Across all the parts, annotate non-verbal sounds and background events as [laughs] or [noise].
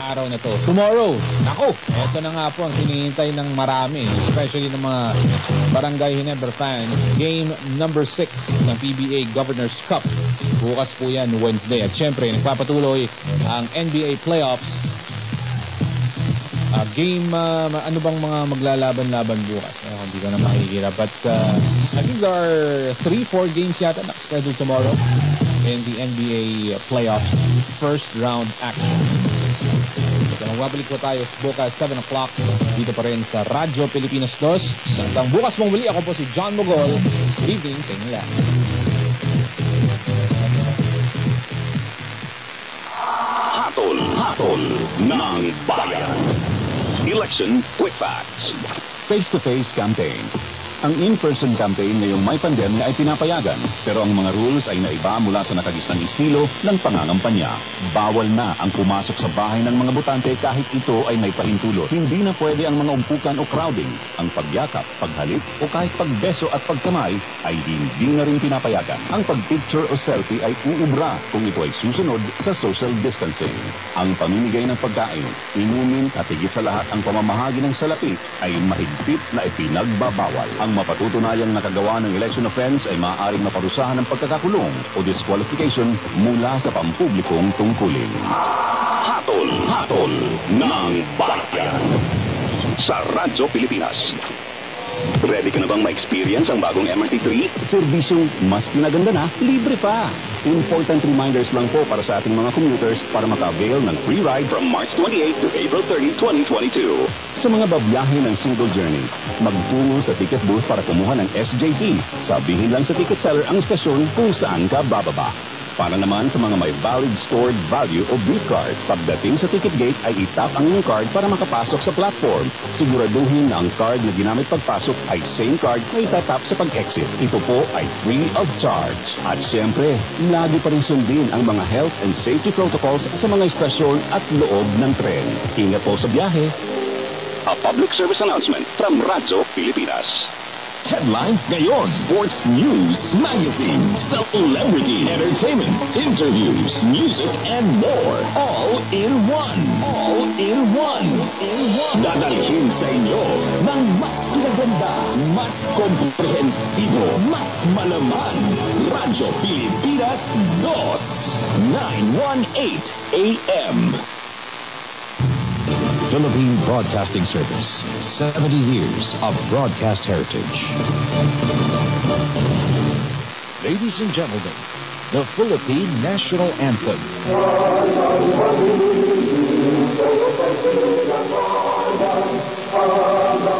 araw na to. Tomorrow, nako, eto na nga po ang hinihintay ng marami, especially ng mga Barangay Ginebra fans. Game number 6 ng PBA Governor's Cup. Bukas po yan, Wednesday. At syempre, nagpapatuloy ang NBA playoffs. Ah, game, ah, ano bang mga maglalaban-laban bukas? Ah, hindi ko na makikita. But uh, I think there are 3-4 games yata nakascheduled tomorrow in the NBA playoffs first round action. So, magbabalik po tayo bukas 7 o'clock dito pa rin sa Radyo Pilipinas 2. Hanggang bukas mong muli, ako po si John Mogol. Good evening sa inyo lahat. Hatol, hatol ng bayan. Election Quick Facts. Face-to-face campaign. Ang in-person campaign ngayong may pandemya ay pinapayagan, pero ang mga rules ay naiba mula sa nakagisnang estilo ng pangangampanya. Bawal na ang pumasok sa bahay ng mga botante kahit ito ay may pahintulot. Hindi na pwede ang mga umpukan o crowding. Ang pagyakap, paghalik o kahit pagbeso at pagkamay ay hindi na rin pinapayagan. Ang pagpicture o selfie ay uubra kung ito ay susunod sa social distancing. Ang pamimigay ng pagkain, inumin at higit sa lahat ang pamamahagi ng salapi ay mahigpit na ipinagbabawal. Ang mapatutunayang nakagawa ng election offense ay maaaring maparusahan ng pagkakakulong o disqualification mula sa pampublikong tungkulin. Hatol, hatol ng bayan sa Radyo Pilipinas. Ready ka na bang ma-experience ang bagong MRT3? Serbisyong mas pinaganda na, libre pa. Important reminders lang po para sa ating mga commuters para maka-avail ng free ride from March 28 to April 30, 2022. Sa mga babiyahe ng single journey, magtungo sa ticket booth para kumuha ng SJT. Sabihin lang sa ticket seller ang stasyon kung saan ka bababa. Para naman sa mga may valid stored value o gift card, pagdating sa ticket gate ay itap ang inyong card para makapasok sa platform. Siguraduhin na ang card na ginamit pagpasok ay same card na itatap sa pag-exit. Ito po ay free of charge. At siyempre, lagi pa rin sundin ang mga health and safety protocols sa mga istasyon at loob ng tren. Ingat po sa biyahe. A public service announcement from Radyo Pilipinas. Headlines ngayon, sports news, magazine, celebrity, entertainment, interviews, music, and more. All in one. All in one. In one. Dadalhin sa inyo ng mas pinaganda, mas komprehensibo, mas malaman. Radyo Pilipinas 2. 918 AM. Philippine Broadcasting Service. 70 years of broadcast heritage. Ladies and gentlemen, the Philippine National Anthem. [laughs]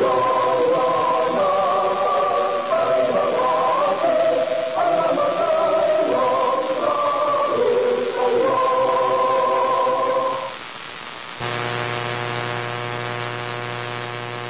Lord.